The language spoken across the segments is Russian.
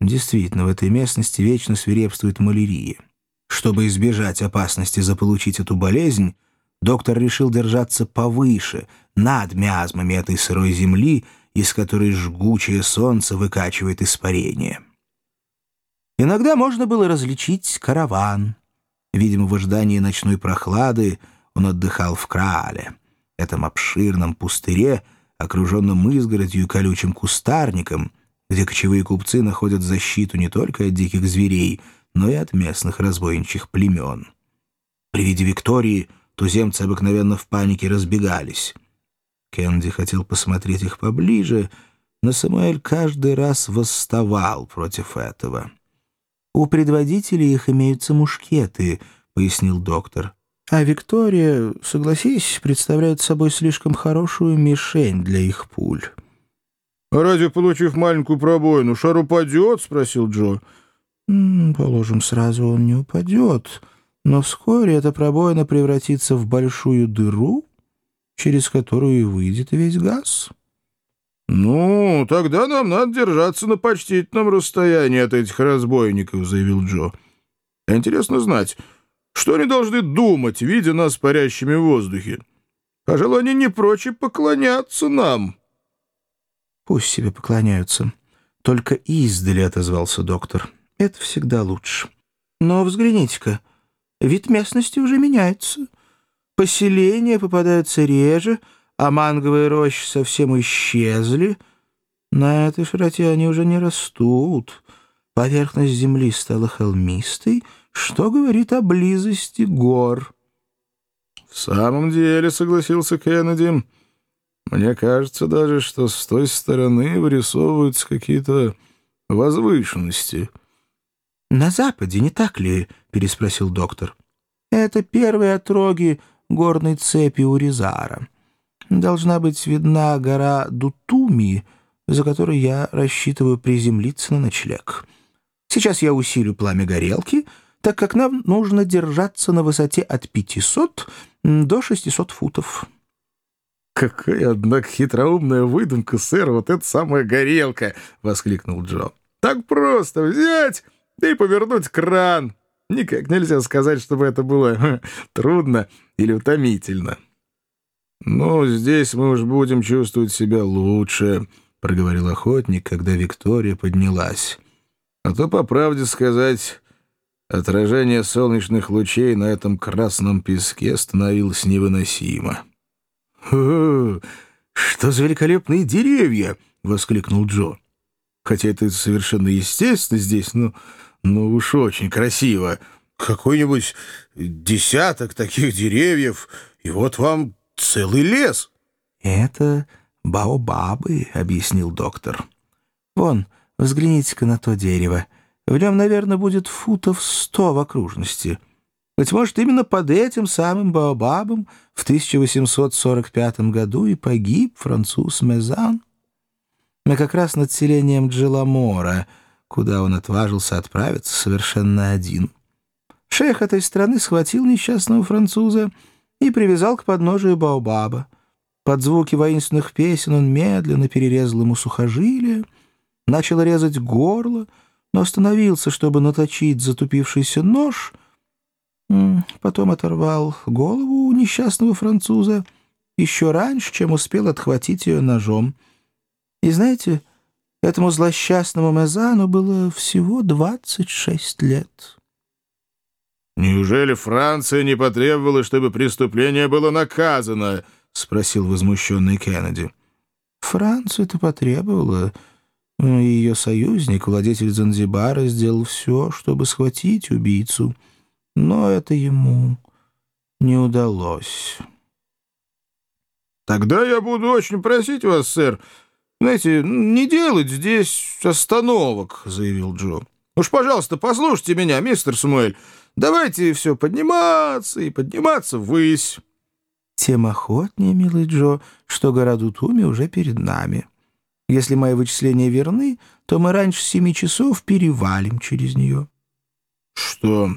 Действительно, в этой местности вечно свирепствует малярия. Чтобы избежать опасности заполучить эту болезнь, доктор решил держаться повыше, над миазмами этой сырой земли, из которой жгучее солнце выкачивает испарение. Иногда можно было различить караван. Видимо, в ожидании ночной прохлады он отдыхал в Краале, этом обширном пустыре, окруженном изгородью и колючим кустарником, где кочевые купцы находят защиту не только от диких зверей, но и от местных разбойничьих племен. При виде Виктории туземцы обыкновенно в панике разбегались. Кенди хотел посмотреть их поближе, но Самуэль каждый раз восставал против этого. «У предводителей их имеются мушкеты», — пояснил доктор. «А Виктория, согласись, представляет собой слишком хорошую мишень для их пуль». «А разве, получив маленькую пробоину, шар упадет?» — спросил Джо. «Положим, сразу он не упадет, но вскоре эта пробоина превратится в большую дыру, через которую и выйдет весь газ». «Ну, тогда нам надо держаться на почтительном расстоянии от этих разбойников», — заявил Джо. «Интересно знать, что они должны думать, видя нас парящими в воздухе? Пожалуй, они не прочь поклоняться нам». «Пусть себе поклоняются. Только издали», — отозвался доктор. «Это всегда лучше. Но взгляните-ка, вид местности уже меняется. Поселения попадаются реже, — а манговые рощи совсем исчезли. На этой широте они уже не растут. Поверхность земли стала холмистой, что говорит о близости гор. — В самом деле, — согласился Кеннеди, — мне кажется даже, что с той стороны вырисовываются какие-то возвышенности. — На западе, не так ли? — переспросил доктор. — Это первые отроги горной цепи Уризара должна быть видна гора Дутуми, за которой я рассчитываю приземлиться на ночлег. Сейчас я усилю пламя горелки, так как нам нужно держаться на высоте от 500 до 600 футов». «Какая, однако, хитроумная выдумка, сэр, вот эта самая горелка!» — воскликнул Джо. «Так просто взять и повернуть кран. Никак нельзя сказать, чтобы это было трудно или утомительно». «Ну, здесь мы уж будем чувствовать себя лучше», — проговорил охотник, когда Виктория поднялась. «А то, по правде сказать, отражение солнечных лучей на этом красном песке становилось невыносимо». «О, что за великолепные деревья!» — воскликнул Джо. «Хотя это совершенно естественно здесь, но, но уж очень красиво. Какой-нибудь десяток таких деревьев, и вот вам целый лес. «Это баобабы», — объяснил доктор. «Вон, взгляните-ка на то дерево. В нем, наверное, будет футов сто в окружности. Быть может, именно под этим самым баобабом в 1845 году и погиб француз Мезан. Мы как раз над селением Джиламора, куда он отважился отправиться совершенно один. Шейх этой страны схватил несчастного француза и привязал к подножию Баобаба. Под звуки воинственных песен он медленно перерезал ему сухожилие, начал резать горло, но остановился, чтобы наточить затупившийся нож, потом оторвал голову у несчастного француза еще раньше, чем успел отхватить ее ножом. И знаете, этому злосчастному Мезану было всего 26 лет. «Неужели Франция не потребовала, чтобы преступление было наказано?» — спросил возмущенный Кеннеди. «Франция-то потребовала. Ее союзник, владетель Занзибара, сделал все, чтобы схватить убийцу. Но это ему не удалось». «Тогда я буду очень просить вас, сэр, знаете, не делать здесь остановок», — заявил Джо. «Уж, пожалуйста, послушайте меня, мистер Самуэль». Давайте все подниматься и подниматься ввысь. Тем охотнее, милый Джо, что гора Дутуми уже перед нами. Если мои вычисления верны, то мы раньше семи часов перевалим через нее. — Что,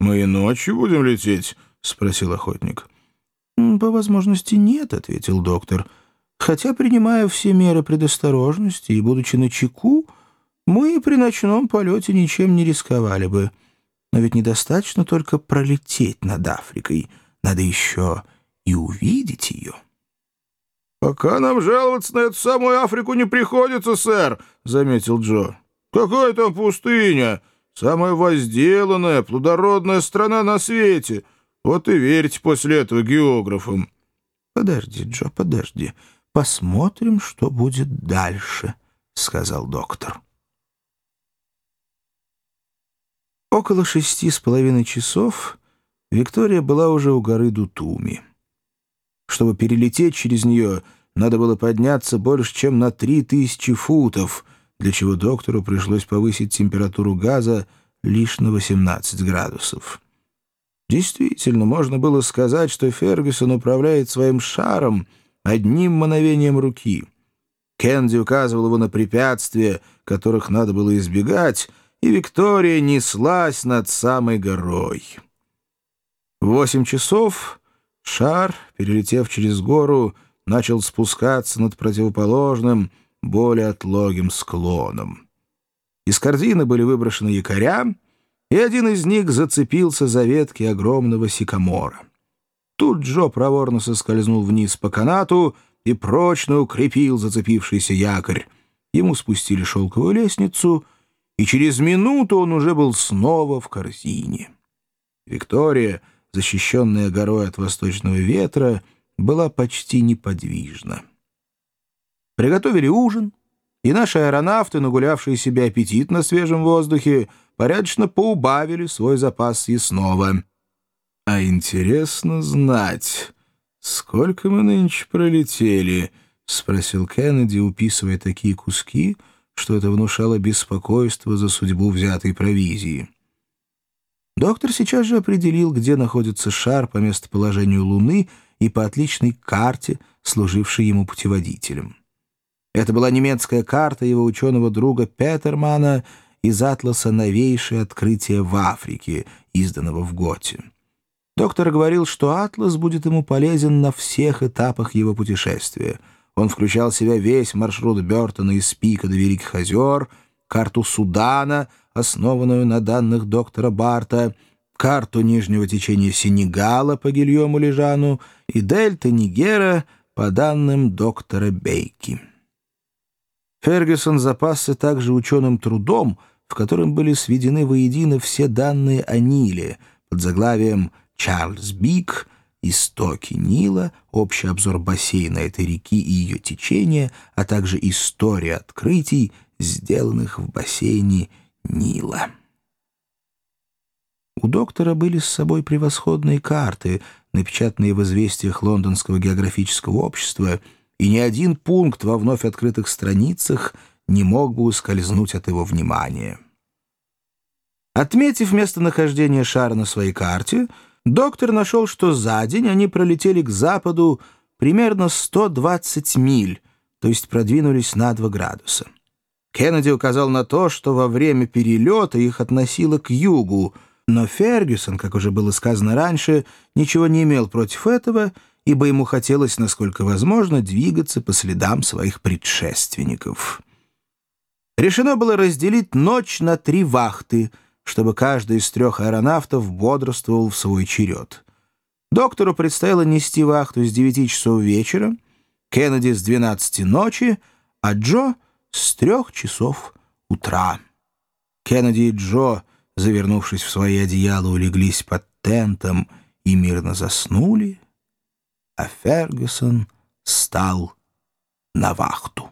мы и ночью будем лететь? — спросил охотник. — По возможности нет, — ответил доктор. — Хотя, принимая все меры предосторожности и будучи на чеку, Мы при ночном полете ничем не рисковали бы. Но ведь недостаточно только пролететь над Африкой. Надо еще и увидеть ее». «Пока нам жаловаться на эту самую Африку не приходится, сэр», — заметил Джо. «Какая там пустыня? Самая возделанная, плодородная страна на свете. Вот и верьте после этого географам». «Подожди, Джо, подожди. Посмотрим, что будет дальше», — сказал доктор. Около шести с половиной часов Виктория была уже у горы Дутуми. Чтобы перелететь через нее, надо было подняться больше, чем на три тысячи футов, для чего доктору пришлось повысить температуру газа лишь на 18 градусов. Действительно, можно было сказать, что Фергюсон управляет своим шаром одним мановением руки. Кенди указывал его на препятствия, которых надо было избегать, и Виктория неслась над самой горой. В восемь часов шар, перелетев через гору, начал спускаться над противоположным, более отлогим склоном. Из корзины были выброшены якоря, и один из них зацепился за ветки огромного сикамора. Тут Джо проворно соскользнул вниз по канату и прочно укрепил зацепившийся якорь. Ему спустили шелковую лестницу — и через минуту он уже был снова в корзине. Виктория, защищенная горой от восточного ветра, была почти неподвижна. Приготовили ужин, и наши аэронавты, нагулявшие себе аппетит на свежем воздухе, порядочно поубавили свой запас съестного. «А интересно знать, сколько мы нынче пролетели?» — спросил Кеннеди, уписывая такие куски — что это внушало беспокойство за судьбу взятой провизии. Доктор сейчас же определил, где находится шар по местоположению Луны и по отличной карте, служившей ему путеводителем. Это была немецкая карта его ученого друга Петермана из атласа «Новейшее открытие в Африке», изданного в Готе. Доктор говорил, что атлас будет ему полезен на всех этапах его путешествия — он включал в себя весь маршрут Бертона из Пика до Великих озер, карту Судана, основанную на данных доктора Барта, карту нижнего течения Сенегала по Гильому Лежану и дельты Нигера по данным доктора Бейки. Фергюсон запасся также ученым трудом, в котором были сведены воедино все данные о Ниле под заглавием «Чарльз Бик», истоки Нила, общий обзор бассейна этой реки и ее течения, а также история открытий, сделанных в бассейне Нила. У доктора были с собой превосходные карты, напечатанные в известиях Лондонского географического общества, и ни один пункт во вновь открытых страницах не мог бы ускользнуть от его внимания. Отметив местонахождение шара на своей карте, доктор нашел, что за день они пролетели к западу примерно 120 миль, то есть продвинулись на 2 градуса. Кеннеди указал на то, что во время перелета их относило к югу, но Фергюсон, как уже было сказано раньше, ничего не имел против этого, ибо ему хотелось, насколько возможно, двигаться по следам своих предшественников. Решено было разделить ночь на три вахты — чтобы каждый из трех аэронавтов бодрствовал в свой черед. Доктору предстояло нести вахту с 9 часов вечера, Кеннеди с 12 ночи, а Джо с 3 часов утра. Кеннеди и Джо, завернувшись в свои одеяла, улеглись под тентом и мирно заснули, а Фергюсон стал на вахту.